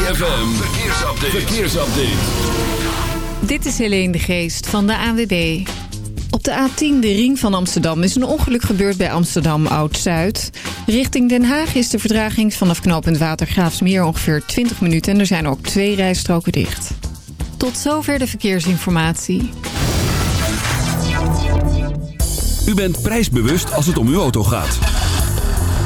ZFM, verkeersupdate. verkeersupdate. Dit is Helene de Geest van de ANWB. Op de A10, de ring van Amsterdam, is een ongeluk gebeurd bij Amsterdam Oud-Zuid. Richting Den Haag is de verdraging vanaf knooppunt Watergraafsmeer ongeveer 20 minuten... en er zijn ook twee rijstroken dicht. Tot zover de verkeersinformatie. U bent prijsbewust als het om uw auto gaat.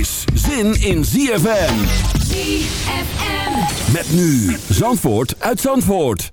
is zin in ZFM. ZFM. Met nu Zandvoort uit Zandvoort.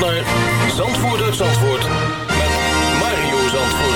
naar Zandvoort Zandvoort met Mario Zandvoort.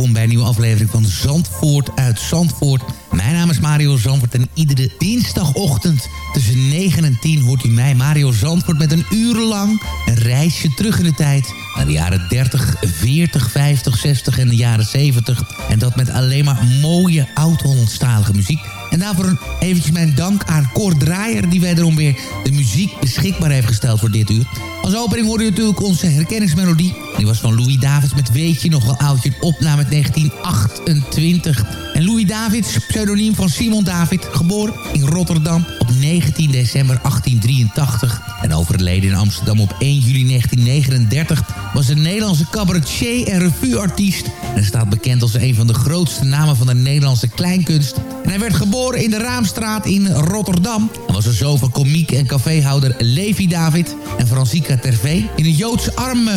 Welkom bij een nieuwe aflevering van Zandvoort uit Zandvoort. Mijn naam is Mario Zandvoort en iedere dinsdagochtend tussen 9 en 10 hoort u mij, Mario Zandvoort, met een urenlang een reisje terug in de tijd. Naar de jaren 30, 40, 50, 60 en de jaren 70. En dat met alleen maar mooie oud-Hollandstalige muziek. En daarvoor eventjes mijn dank aan Cor Draaier... die wederom weer de muziek beschikbaar heeft gesteld voor dit uur. Als opening hoorde u natuurlijk onze herkenningsmelodie. Die was van Louis Davids met Weet je nog wel oudje... opname uit 1928. En Louis Davids, pseudoniem van Simon David... geboren in Rotterdam op 19 december 1883... en overleden in Amsterdam op 1 juli 1939... was een Nederlandse cabaretier en revueartiest... en staat bekend als een van de grootste namen van de Nederlandse kleinkunst... En hij werd geboren in de Raamstraat in Rotterdam. Hij was een zoon van komiek en caféhouder Levi David en Franciska Tervee. In een Joods arm uh,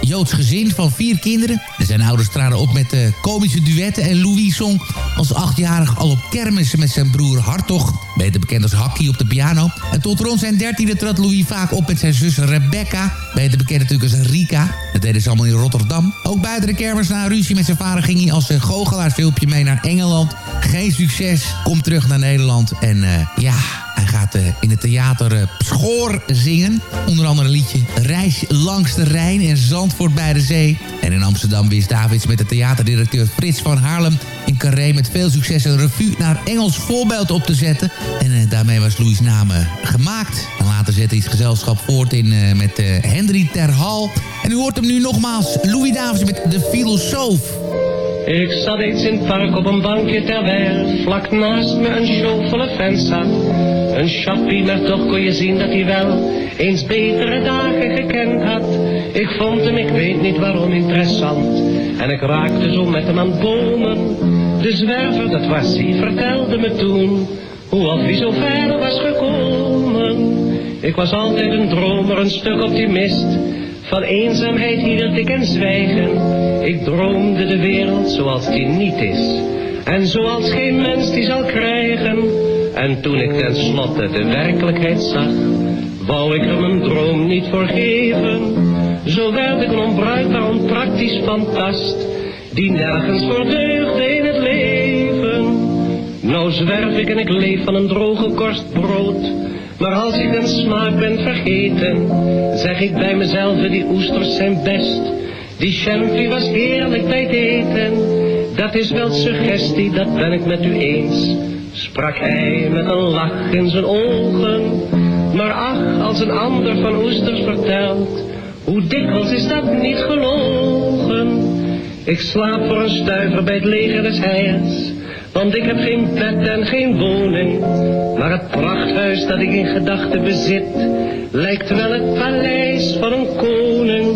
Joods gezin van vier kinderen. En zijn ouders traden op met uh, komische duetten. En Louis zong als achtjarig al op kermissen met zijn broer Hartog. Beter bekend als Hakkie op de piano. En tot rond zijn dertiende trad Louis vaak op met zijn zus Rebecca. Beter bekend natuurlijk als Rika. Dat deden ze allemaal in Rotterdam. Ook buiten de kermis na ruzie met zijn vader ging hij als uh, goochelaarfilmpje mee naar Engeland. Geen succes komt terug naar Nederland. En uh, ja, hij gaat uh, in het theater uh, Schoor zingen. Onder andere een liedje Reis langs de Rijn en Zandvoort bij de Zee. En in Amsterdam wist Davids met de theaterdirecteur Frits van Haarlem... in Carré met veel succes een revue naar Engels voorbeeld op te zetten. En daarmee was Louis' naam gemaakt. En later zette hij het gezelschap voort in, met Henry Terhal. En u hoort hem nu nogmaals, Louis Davids met De Filosoof. Ik zat eens in het park op een bankje terwijl vlak naast me een chauffele vent zat. Een chappie, maar toch kon je zien dat hij wel eens betere dagen gekend had. Ik vond hem, ik weet niet waarom, interessant. En ik raakte zo met hem aan bomen. De zwerver, dat was hij, vertelde me toen hoe of hij zo ver was gekomen. Ik was altijd een dromer, een stuk optimist. Van eenzaamheid hield ik en zwijgen. Ik droomde de wereld zoals die niet is. En zoals geen mens die zal krijgen. En toen ik tenslotte de werkelijkheid zag, wou ik er mijn droom niet voor geven. Zo werd ik een onbruikbaar, onpraktisch fantast, die nergens voor deugde. Nou zwerf ik en ik leef van een droge korst brood. Maar als ik een smaak ben vergeten, zeg ik bij mezelf, die oesters zijn best. Die champie was heerlijk bij het eten, dat is wel suggestie, dat ben ik met u eens. Sprak hij met een lach in zijn ogen, maar ach, als een ander van oesters vertelt, hoe dikwijls is dat niet gelogen. Ik slaap voor een stuiver bij het leger des heils. Want ik heb geen bed en geen woning, maar het prachthuis dat ik in gedachten bezit, lijkt wel het paleis van een koning.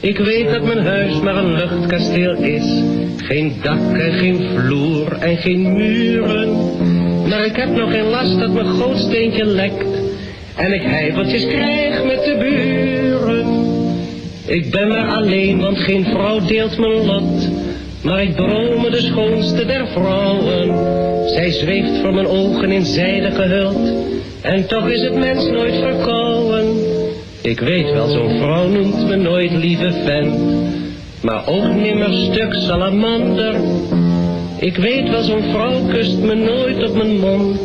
Ik weet dat mijn huis maar een luchtkasteel is, geen dak en geen vloer en geen muren. Maar ik heb nog geen last dat mijn gootsteentje lekt, en ik heifeltjes krijg met de buren. Ik ben maar alleen, want geen vrouw deelt mijn lot. Maar ik drome de schoonste der vrouwen. Zij zweeft voor mijn ogen in zijde gehuld. En toch is het mens nooit verkouden. Ik weet wel, zo'n vrouw noemt me nooit lieve vent. Maar ook nimmer stuk salamander. Ik weet wel, zo'n vrouw kust me nooit op mijn mond.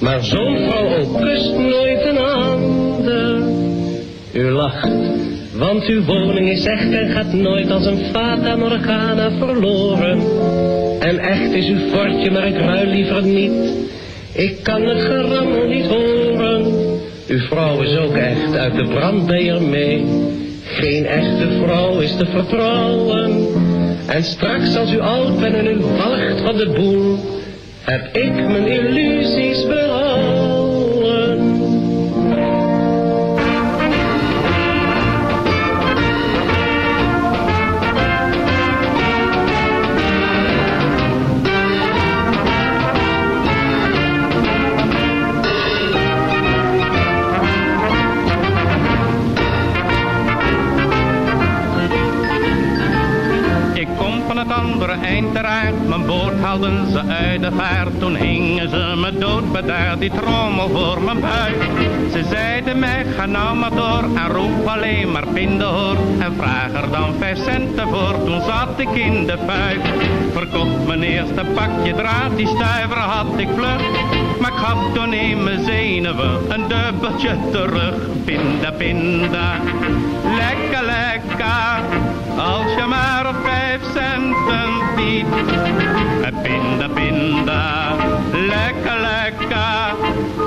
Maar zo'n vrouw ook kust nooit een ander. U lacht, Want uw woning is echt en gaat nooit als een fata morgana verloren. En echt is uw fortje, maar ik ruil liever niet. Ik kan het gerammel niet horen. Uw vrouw is ook echt, uit de brand mee. Geen echte vrouw is te vertrouwen. En straks als u oud bent en u walgt van de boel, heb ik mijn illusies behouden. Mijn boot hadden ze uit de vaart, toen hingen ze me dood bedaard, die trommel voor mijn buik. Ze zeiden mij, ga nou maar door en roep alleen maar pindehoor. En vraag er dan vijf centen voor, toen zat ik in de fuik. Verkocht mijn eerste pakje draad, die stuiver had ik vlug. Maar ik had toen in mijn zenuwen een dubbeltje terug. Pinda, pinda, lekker, lekker. Als je maar op vijf centen biedt. Pinda, pinda, lekker, lekker.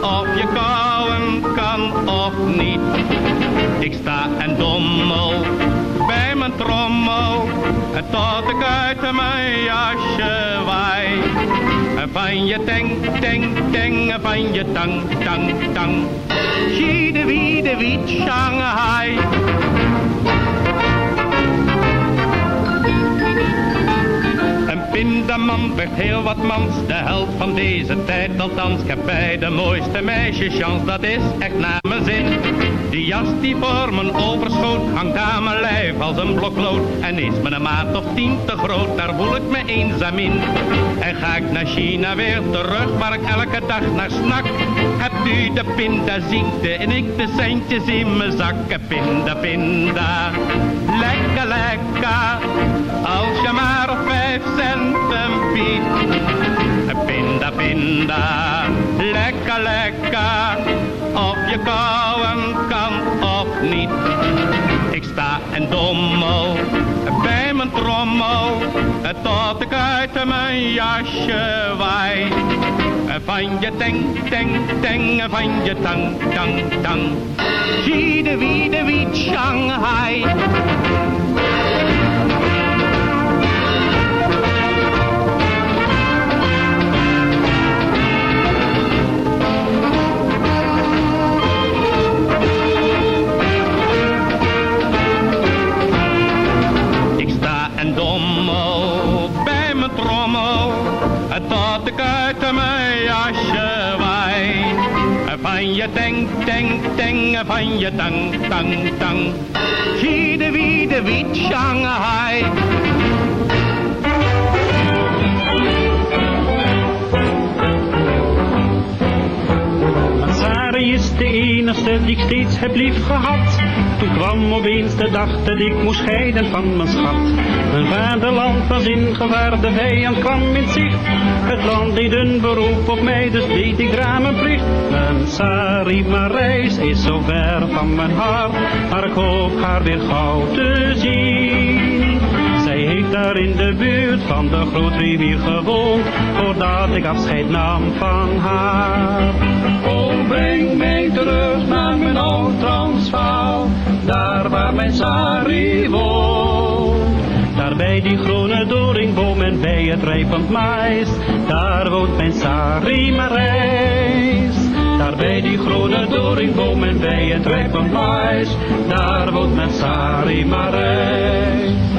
Of je kouwen kan of niet. Ik sta en dommel bij mijn trommel. Tot ik uit mijn jasje waai. Van je teng, teng, teng, van je tang, tang, tang. Zie de wie, Shanghai. Man werd heel wat mans, de held van deze tijd althans. Ik heb bij de mooiste meisjes chance, dat is echt naar mijn zin. Die jas die voor mijn overschoot, hangt aan mijn lijf als een bloklood. En is me een maat of tien te groot, daar voel ik me eenzaam in. En ga ik naar China weer terug, waar ik elke dag naar snak. Hebt u de pindaziekte en ik de centjes in mijn zakken. Pinda, pinda, lekker, lekker. Als je maar vijf centen biedt. Pinda, pinda, lekker, lekker. Of je kouwen kan of niet. Ik sta en dommel trommel. Tot ik uit mijn jasje waai. Van je teng, teng, teng, van je tang, tang, tang. Zie de wie, de wie, Shanghai. Je teng, teng, teng, van je tang, tang, tang. Zie de wie, de wiet, Shanghai. Mansari is de enige die ik steeds heb lief gehad. Toen kwam opeens de dag dat ik moest scheiden van mijn schat. Mijn vaderland was in gevaar, de vijand kwam in zicht. Het land deed een beroep op mij, dus deed ik daar mijn plicht. Mijn sari, reis is zo ver van mijn hart, maar ik hoop haar weer gauw te zien. Zij heeft daar in de buurt van de grootrivier gewoond, voordat ik afscheid nam van haar. Oh, breng mij terug naar mijn oud Transvaal, daar waar mijn sari woont. Daar bij die groene doringboom en bij het rijpend mais, daar woont mijn Sari Marijs. Daar bij die groene doringboom en bij het rijpend mais, daar woont mijn Sari Marijs.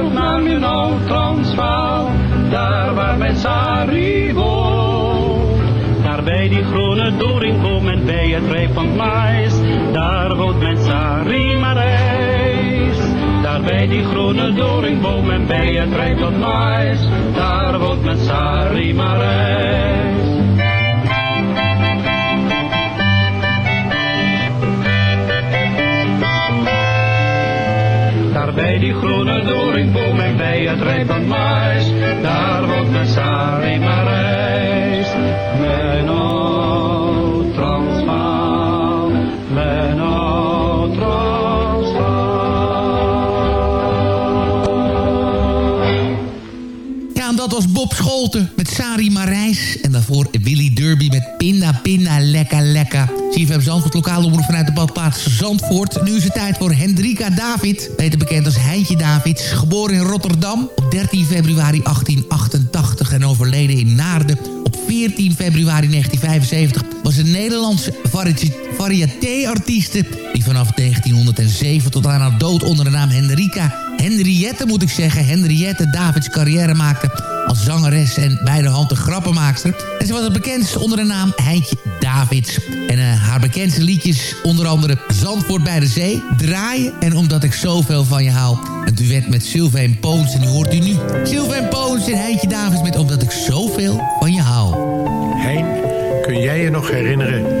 daar woont. Daar bij die groene doringboom en bij het rijp van mais, daar woont mijn Sari Marijs. Daar bij die groene doringboom en bij het rijp van mais, daar woont mijn Sari die groene doringboom en bij het rijp van mais, daar woont mijn Sari Marijs. Mijn oud Bob Scholten met Sari Marijs. En daarvoor Willy Derby met Pinda Pinda Lekka Lekka. CFM Zandvoort, lokale omroep vanuit de badplaats Zandvoort. Nu is het tijd voor Hendrika David. Beter bekend als Heintje David. Geboren in Rotterdam op 13 februari 1888 en overleden in Naarden op 14 februari 1975 was een Nederlandse vari- variété-artieste... die vanaf 1907 tot aan haar dood onder de naam Henrika... Henriette moet ik zeggen, Henriette Davids carrière maakte als zangeres en bij de hand een grappenmaakster. En ze was het bekendst onder de naam Heintje Davids. En eh, haar bekendste liedjes onder andere Zandvoort bij de Zee, Draaien en Omdat ik zoveel van je hou. Een duet met Sylvain Poons en die hoort u nu. Sylvain Poons en Heintje Davids met Omdat ik zoveel van je hou. Hein, kun jij je nog herinneren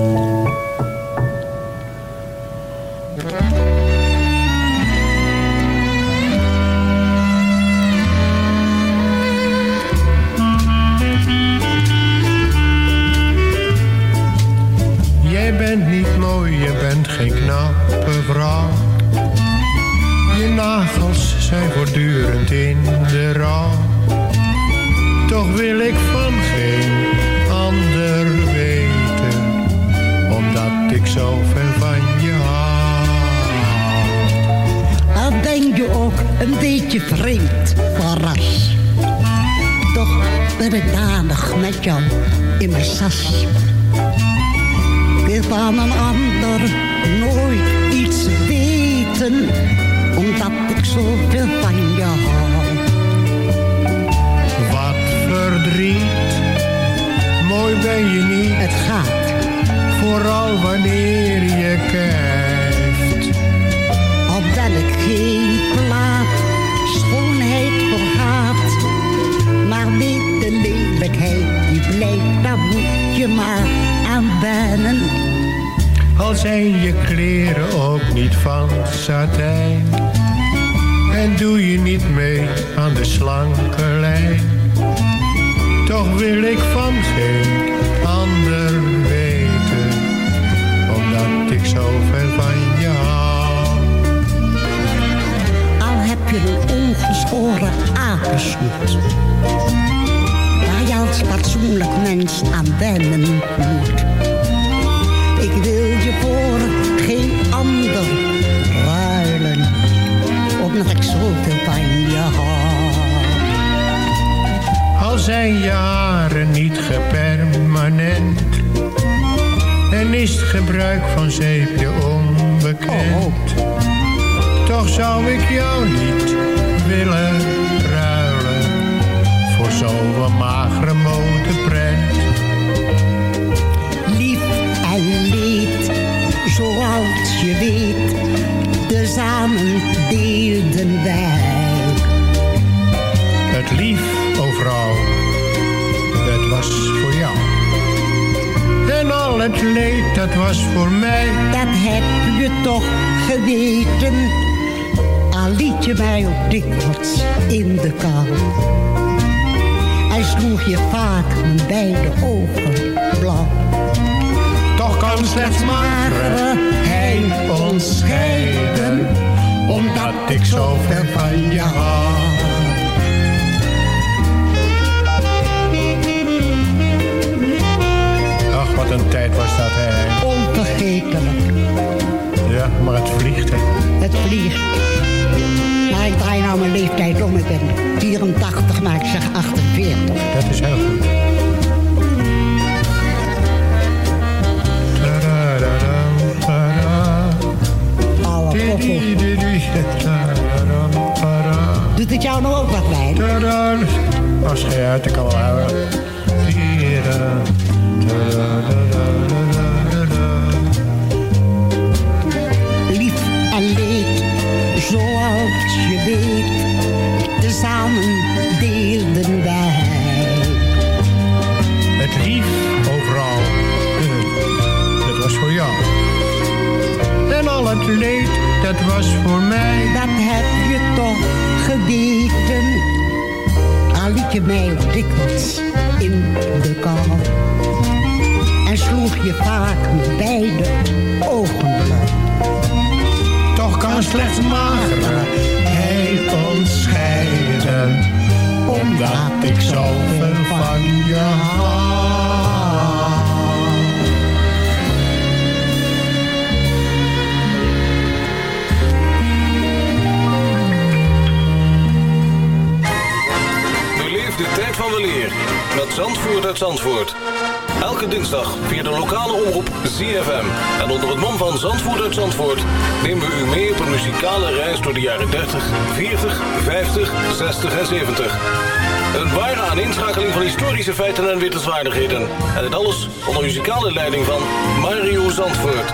Danig met jou in mijn sas. Ongeschoren apensnoet. Waar je als fatsoenlijk mens aan wennen moet. Ik wil je voor geen ander ruilen. Omdat ik zoveel van je hou. Al zijn je haren niet gepermanent. En is het gebruik van zeepje onbekend. Toch zou ik jou niet willen ruilen. Voor zo'n magere modeprent. Lief en leed, zoals je weet. Tezamen deelden wij. Het lief overal, dat was voor jou. En al het leed, dat was voor mij. Dat heb je toch geweten. Al liet je mij ook dikwijls in de kou. Hij sloeg je vaak met beide ogen blauw. Toch kan slechts magere hij ons scheiden, omdat ik zo ver van je hou. Ach, wat een tijd was dat, hè. Onvergetelijk. Ja, maar het vliegt, hè. Het vliegt. Maar ik draai nou mijn leeftijd om. Ik ben 84, maar ik zeg 48. Dat is heel goed. Oude koppel. Doet het jou nou ook wat bij? Als je uit, ik kan houden. Feiten en wittelswaardigheden. En dit alles onder muzikale leiding van Mario Zandvoort.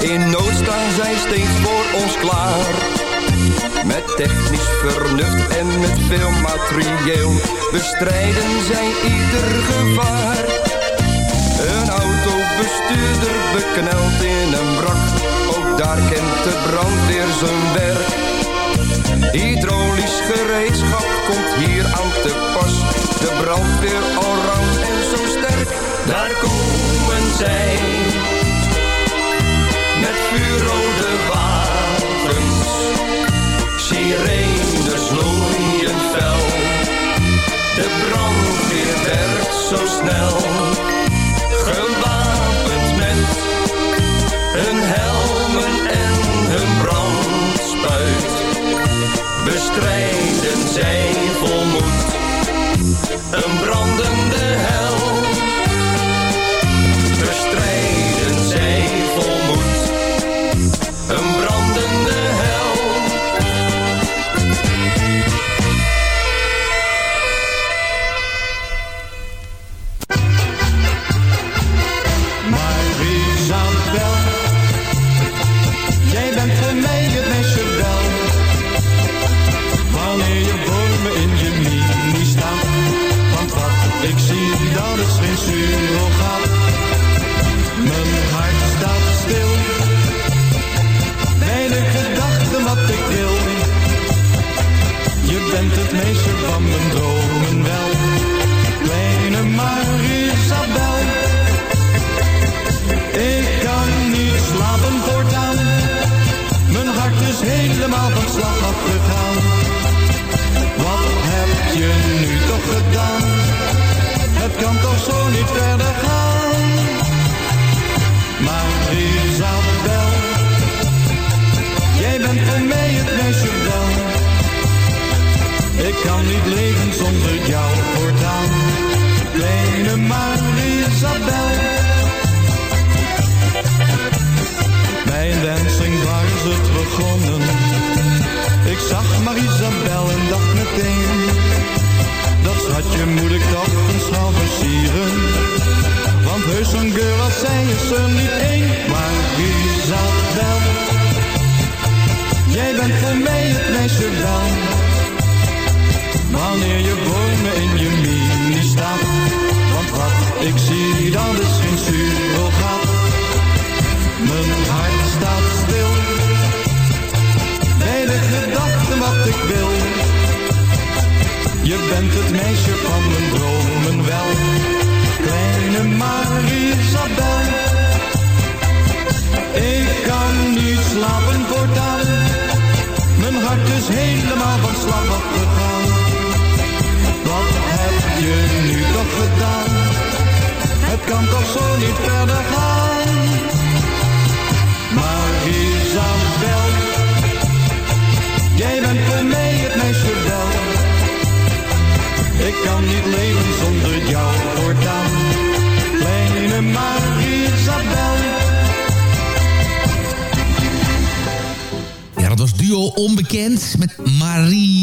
In nood staan zij steeds voor ons klaar. Met technisch vernuft en met veel materieel bestrijden zij ieder gevaar. Een autobestuurder bekneld in een brak, ook daar kent de brandweer zijn werk. Hydraulisch gereedschap komt hier aan te pas, de brandweer allround en zo sterk. Daar komen zij, met vuurrode wagens. Sirenes looien fel. De brandweer werkt zo snel. Gewapend met hun helmen en hun brandspuit. Bestrijden zij volmoed een brandende kan niet leven zonder jou voortaan. Kleine Marisabel. Bij een dancing waar is het begonnen. Ik zag Marisabel en dacht meteen. Dat schatje moet ik toch eens gaan versieren. Want heus een girl als zij is er niet één. Maar Isabel, jij bent voor mij het meisje wel. Wanneer je me in je mini staat. Want wat ik zie, dat is geen surrogaat. Mijn hart staat stil. Bij de gedachte wat ik wil. Je bent het meisje van mijn dromen wel. Kleine Marisabel. Ik kan niet slapen voortaan. Mijn hart is helemaal van slag afgegaan. Je nu toch gedaan? Het kan toch zo niet verder gaan. Maar Isabel, jij bent voor mij het meisje wel. Ik kan niet leven zonder jou voortaan. Kleine Marisabel. Ja, dat was duo onbekend met Marie...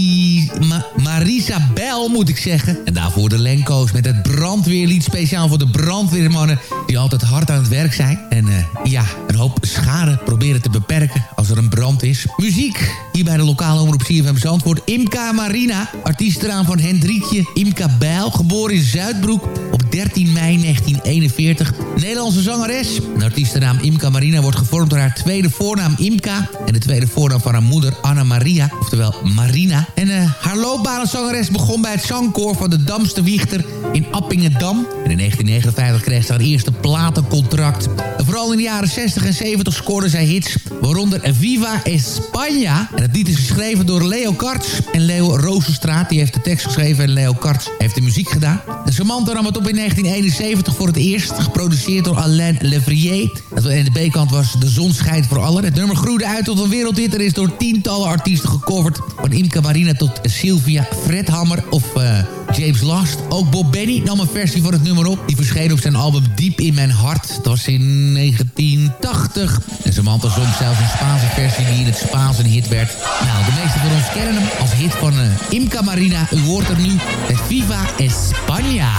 Ma Marisa Bel, moet ik zeggen. En daarvoor de Lenko's met het brandweerlied. Speciaal voor de brandweermannen die altijd hard aan het werk zijn. En eh, ja, een hoop schade proberen te beperken als er een brand is. Muziek, hier bij de lokale omroep CFM Zandvoort. Imka Marina, artiestenaam van Hendrikje Imka Bijl. Geboren in Zuidbroek 13 mei 1941. Nederlandse zangeres. De artiestenaam Imka Marina wordt gevormd door haar tweede voornaam Imka... en de tweede voornaam van haar moeder Anna Maria, oftewel Marina. En eh, haar loopbaan als zangeres begon bij het zangkoor van de Damste Wichter in Appingedam. En in 1959 kreeg ze haar eerste platencontract. En vooral in de jaren 60 en 70 scoorde zij hits, waaronder Viva España. En het lied is geschreven door Leo Karts en Leo Rozenstraat. Die heeft de tekst geschreven en Leo Karts heeft de muziek gedaan. En Samantha nam het op in 1971 voor het eerst, geproduceerd door Alain Levrier. En de B-kant was De Zon schijnt voor allen. Het nummer groeide uit tot een wereldhit en is door tientallen artiesten gecoverd. Van Imca Marina tot Sylvia Fredhammer of... Uh, James Last. Ook Bob Benny nam een versie van het nummer op. Die verscheen op zijn album Diep in mijn hart. Dat was in 1980. En Samantha zong zelfs een Spaanse versie die in het Spaans een hit werd. Nou, de meeste van ons kennen hem als hit van uh, Imca Marina. U hoort er nu het Viva España.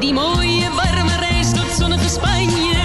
Die mooie warme reis tot zonnige Spanje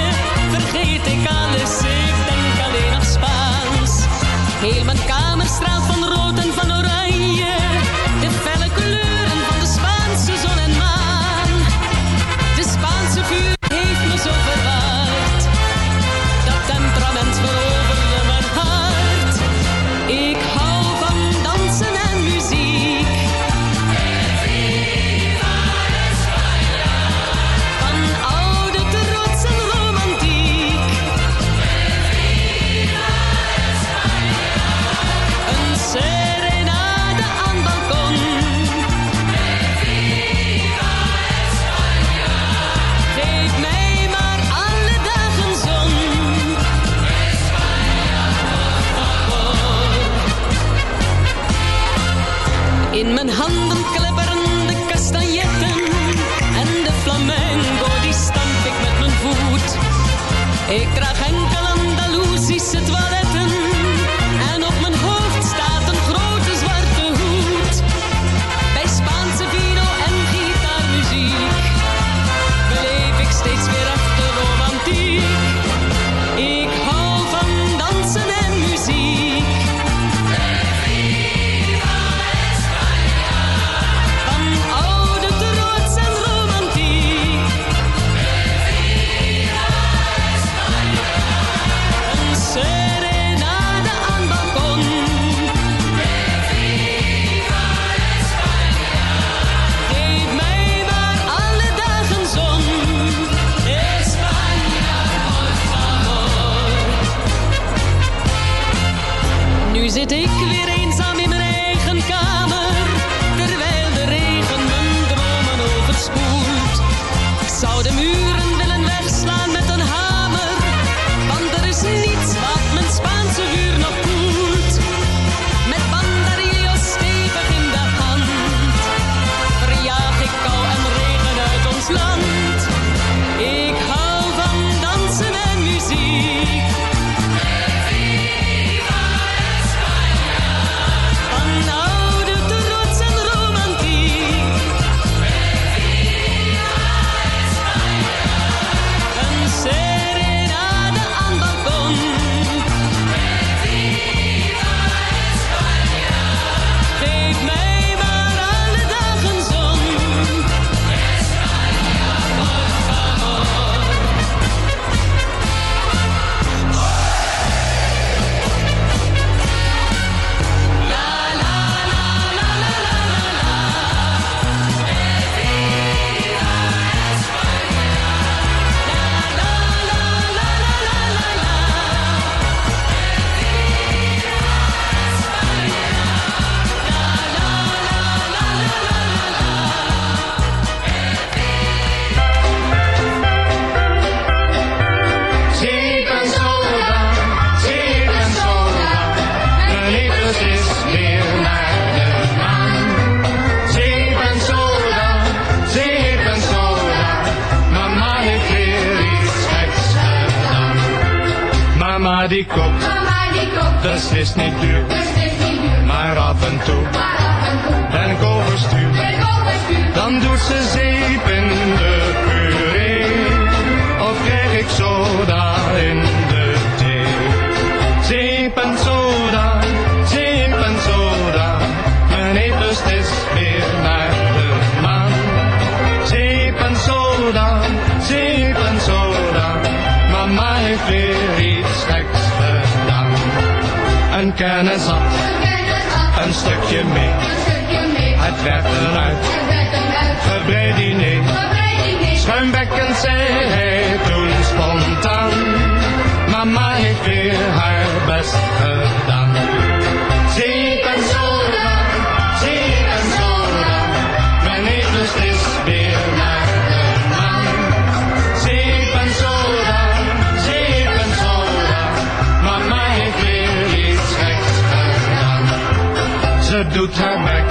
doet haar werk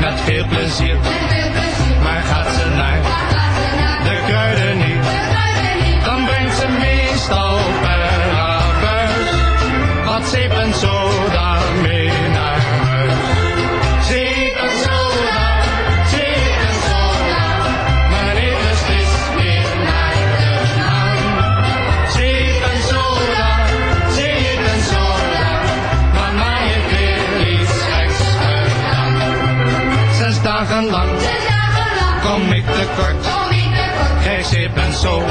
met veel plezier. te kort. Gij zij bent zo.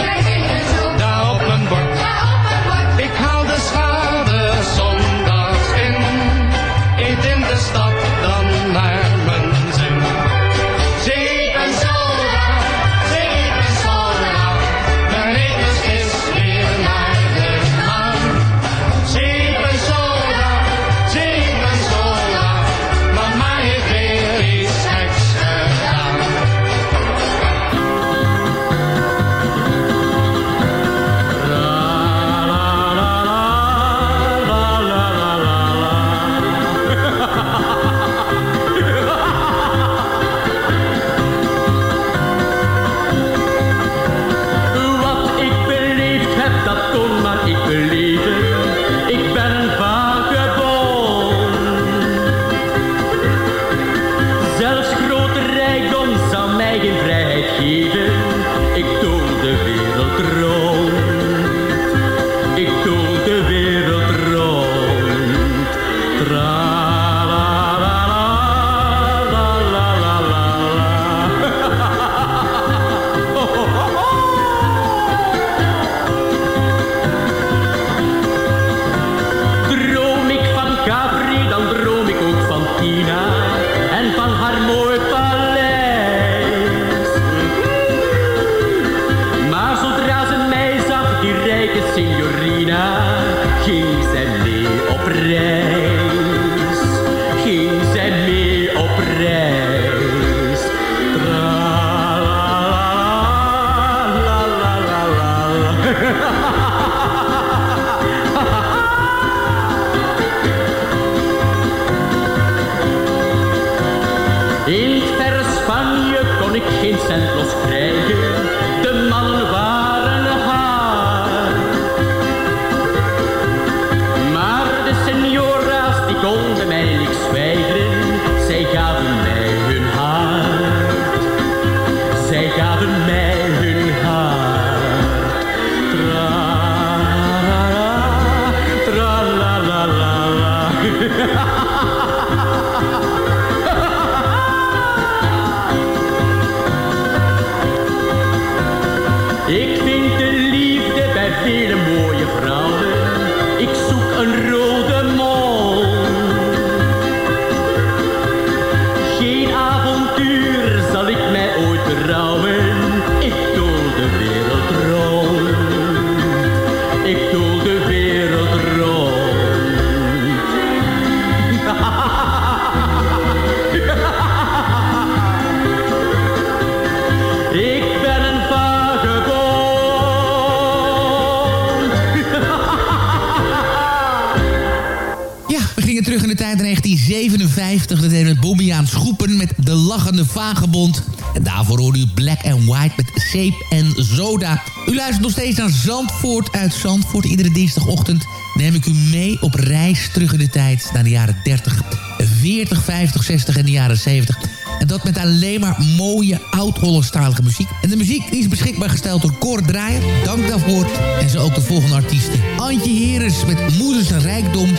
1957. Dat we met Bobby aan Schoepen met De Lachende Vagebond. En daarvoor hoorde u Black and White met Zeep en Zoda. U luistert nog steeds naar Zandvoort uit Zandvoort. Iedere dinsdagochtend neem ik u mee op reis terug in de tijd... naar de jaren 30, 40, 50, 60 en de jaren 70... En dat met alleen maar mooie oud-Hollandstalige muziek. En de muziek is beschikbaar gesteld door Cor Draaier. Dank daarvoor. En zo ook de volgende artiesten. Antje Heres met Moeders Rijkdom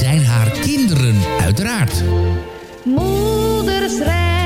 zijn haar kinderen. Uiteraard. Moeders rijkdom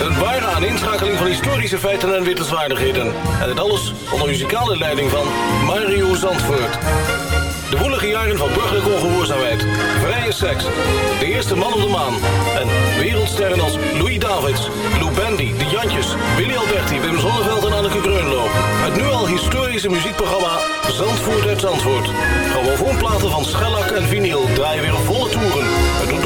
Een ware aaneenschakeling van historische feiten en wittelswaardigheden. En dit alles onder muzikale leiding van Mario Zandvoort. De woelige jaren van burgerlijke ongehoorzaamheid, vrije seks, de eerste man op de maan... en wereldsterren als Louis Davids, Lou Bendy, De Jantjes, Willy Alberti, Wim Zonneveld en Anneke Greunlo. Het nu al historische muziekprogramma Zandvoort uit Zandvoort. Grammofoonplaten van schellak en vinyl draaien weer volle toeren.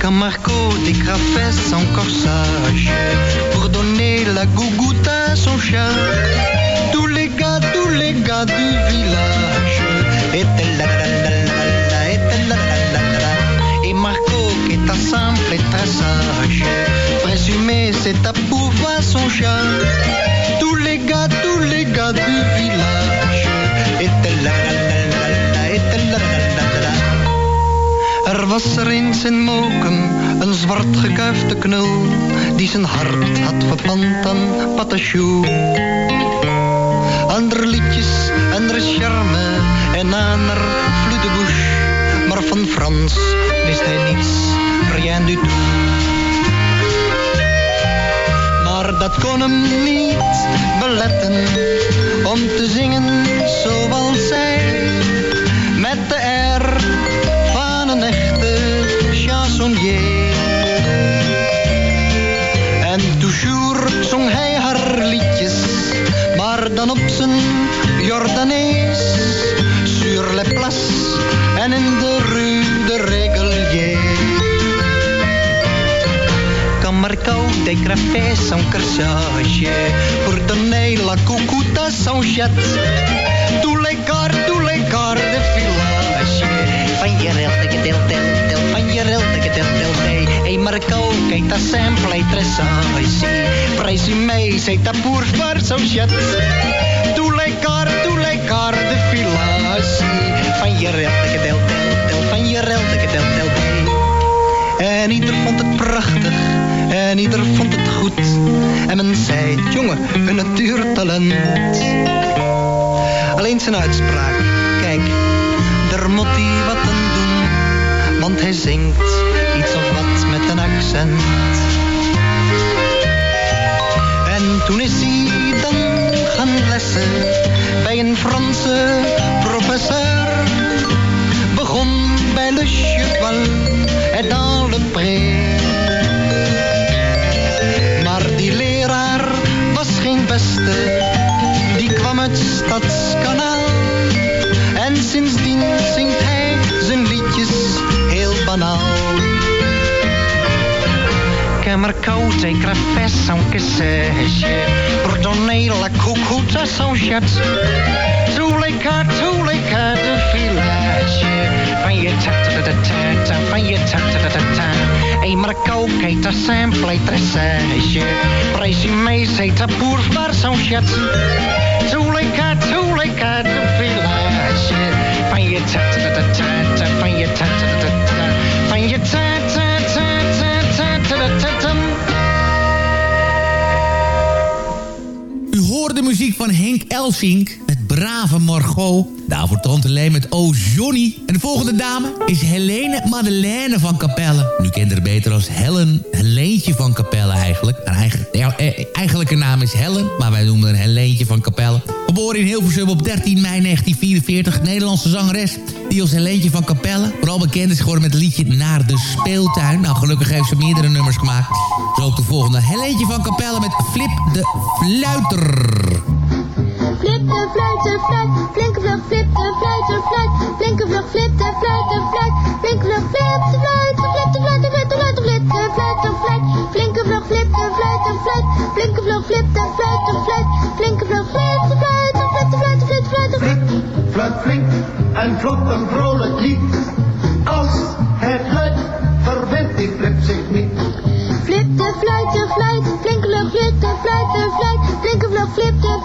Quand Marco décrafait son corsage pour donner la gougoute à son chat, tous les gars, tous les gars du village étaient là, là, là, là. Et Marco, qui est simple et très sage, présumé c'est à pouvoir son chat. Was er eens in Mokum een zwart gekuifde knul die zijn hart had verpand aan Patachou. Ander liedjes, andere charme en ander flou de maar van Frans wist hij niets, rien du tout. Maar dat kon hem niet beletten om te zingen zoals zij, chansonnier. En toujours zong hij haar liedjes, maar dan op zijn Jordanees. Sur les places en in de rue de Régalier. Quand Marco décrafait son corsage pour donner la coucoute à son chat. Tous les corps, tous les de village. Van je de Del ei Marco, kijk daar sempre interessant. Prijs je mee, zet dat boer voor zo'n shit. Doe lekker, doe lekker de filatie. Van je relde gedeeld, del, van je relde gedeeld, del, En ieder vond het prachtig, en ieder vond het goed. En men zei, jongen, een natuurtalent. Alleen zijn uitspraak, kijk, er moet die wat hij zingt iets of wat met een accent. En toen is hij dan gaan lessen bij een Franse professeur. Begon bij Le Cheval et dans le pré. Maar die leraar was geen beste, die kwam uit Stadskanaal. En sindsdien zingt hij zijn liedjes banaal. Camarcota e café são que seja, Bordonela, cucuta são chatos. Tuleca, tuleca de. Van je tata da tata, van je tata da tata. E ta. Preis ta Elsink met Brave Margot. Daarvoor Tante Leen met Oh Johnny. En de volgende dame is Helene Madeleine van Capelle. Nu kent haar beter als Helen Helentje van Capelle eigenlijk. Haar eigen, eh, eigenlijke naam is Helen, maar wij noemen haar Helentje van Capelle. Geboren in Hilversum op 13 mei 1944. Nederlandse zangeres die als Helentje van Capelle vooral bekend is geworden met het liedje Naar de Speeltuin. Nou, gelukkig heeft ze meerdere nummers gemaakt. Zo ook de volgende. Helentje van Capelle met Flip de Fluiter flip de fluit de fluit. Flinke vlug flip de fluit de fluit. Flinke vlug flip de fluit de fluit. Flinke vlug flip de fluit. Flip de fluit de fluit de, fluit de fluit de, fluit. Flinke vlug flip de fluit de fluit. Flinke vlug flip de fluit de fluit. Flinke vlug flip de fluit de fluit de, fluit de fluit fluit en flip. Fluit flink en vlot een vrolijk lied. Als het fluit, verwendt die flip zich niet. Flip de fluit de fluit. Flinke vlug flip de fluit de fluit. Flinke vlug flip fluit.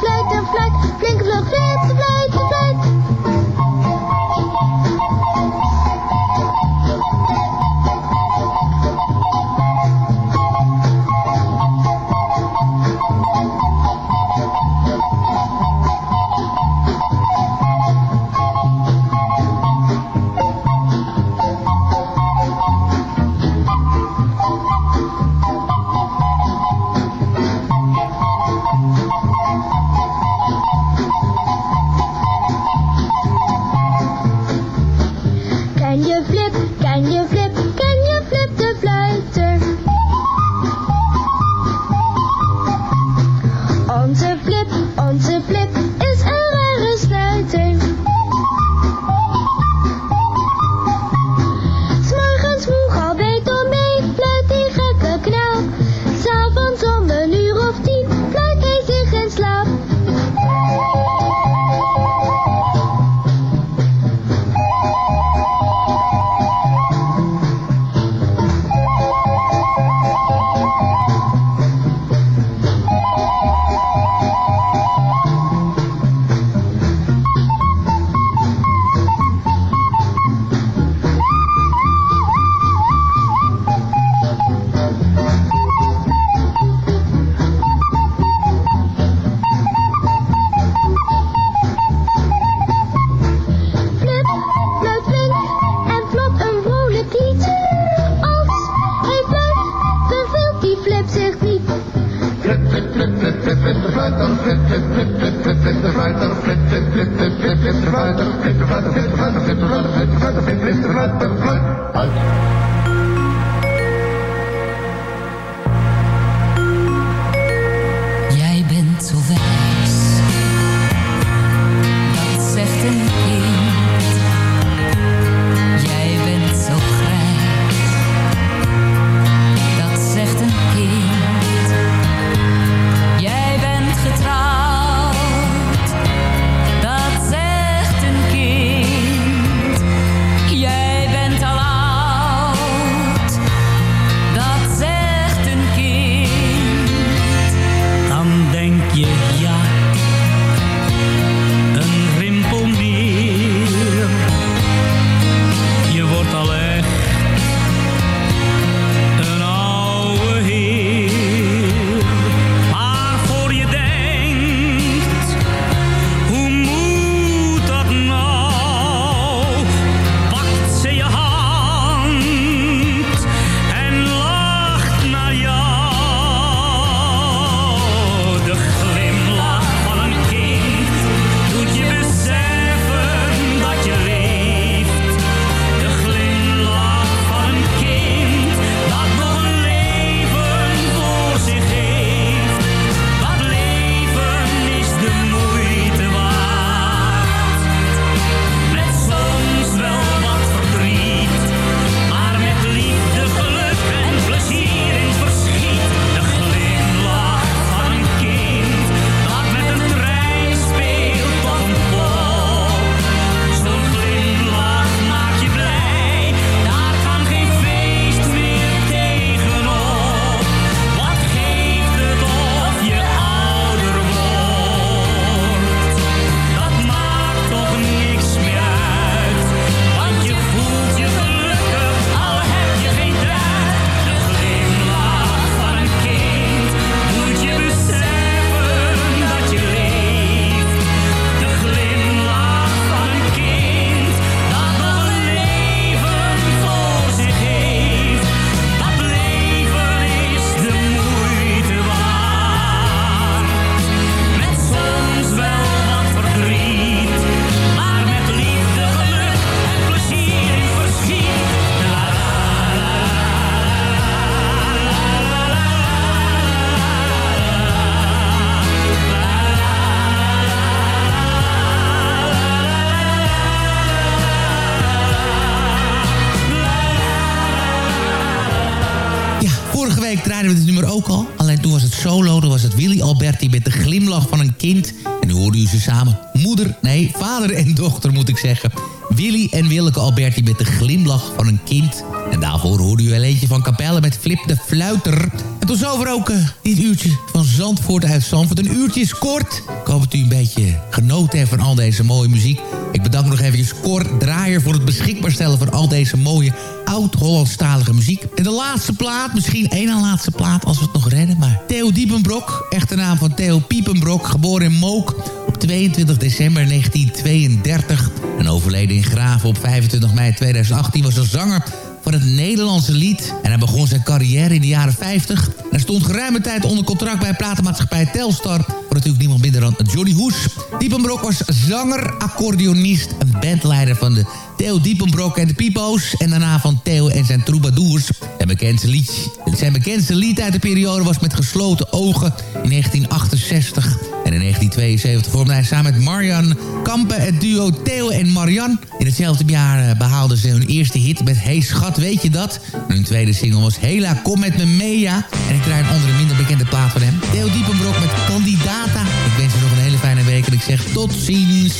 hij met de glimlach van een kind. En nu horen u ze samen. Moeder, nee, vader en dochter moet ik zeggen. Willy en Willeke Alberti met de glimlach van een kind. En daarvoor hoorde u een eentje van Capelle met Flip de Fluiter. En tot zover ook uh, dit uurtje van Zandvoort uit Zandvoort. Een uurtje is kort. Ik hoop dat u een beetje genoten heeft van al deze mooie muziek. Ik bedank nog eventjes Cor Draaier voor het beschikbaar stellen van al deze mooie oud-Hollandstalige muziek. En de laatste plaat, misschien één en laatste plaat als we het nog redden, maar Theo Diepenbrok, echte naam van Theo Piepenbrok, geboren in Mook op 22 december 1932 en overleden in Graven op 25 mei 2018 was een zanger van het Nederlandse lied. En hij begon zijn carrière in de jaren 50. Hij stond geruime tijd onder contract bij platenmaatschappij Telstar... voor natuurlijk niemand minder dan Johnny Hoes. Diepenbrok was zanger, accordeonist en bandleider van de Theo Diepenbrok en de Pipo's... en daarna van Theo en zijn troubadours. Zijn bekendste, lied, zijn bekendste lied uit de periode was Met gesloten ogen in 1968... En in 1972 vormde hij samen met Marian Kampen het duo Theo en Marian. In hetzelfde jaar behaalden ze hun eerste hit met Hey Schat, weet je dat? Hun tweede single was Hela, kom met me Mea. En ik draai een andere minder bekende plaat van hem. Theo Diepenbrok met Candidata. Ik wens je nog een hele fijne week en ik zeg tot ziens.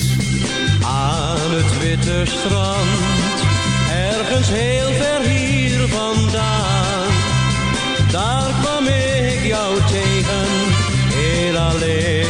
Aan het witte strand, ergens heel ver hier vandaan. Daar kwam ik jou tegen, heel alleen.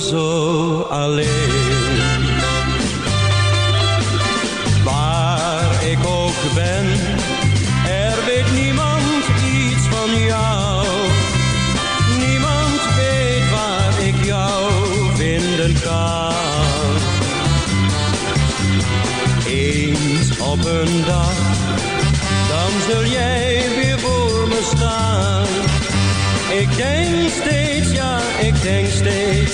Zo alleen. Waar ik ook ben, er weet niemand iets van jou. Niemand weet waar ik jou vinden kan. Eens op een dag, dan zul jij weer voor me staan. Ik denk steeds, ja, ik denk steeds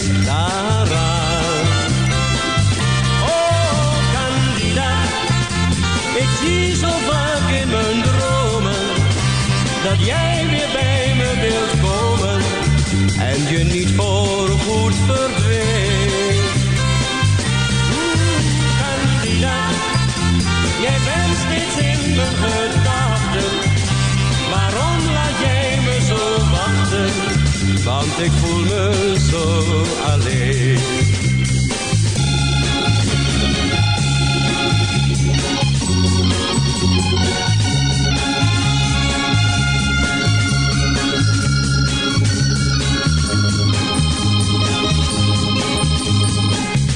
ik voel me zo alleen.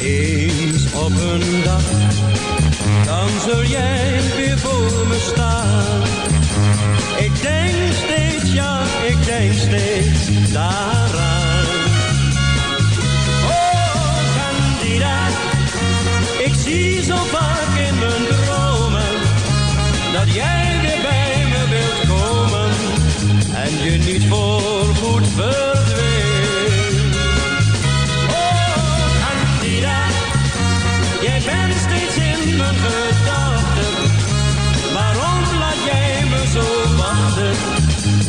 Eens op een dag, dan zul jij weer voor me staan. Ik denk steeds, denk steeds daaraan. Oh, Candida, ik zie zo vaak in mijn dromen dat jij weer bij me wilt komen en je niet voorgoed verdwijnt.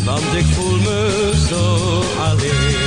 Want ik voel me zo alleen.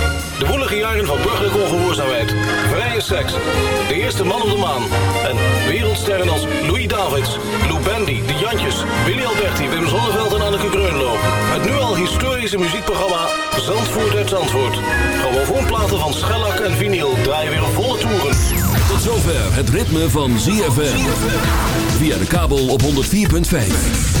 De woelige jaren van burgerlijke ongehoorzaamheid, vrije seks, de eerste man op de maan... en wereldsterren als Louis Davids, Lou Bendy, De Jantjes, Willy Alberti, Wim Zonneveld en Anneke Greunlo. Het nu al historische muziekprogramma Zandvoort uit Zandvoort. Grammofoonplaten van schellak en vinyl draaien weer volle toeren. Tot zover het ritme van ZFM. Via de kabel op 104.5.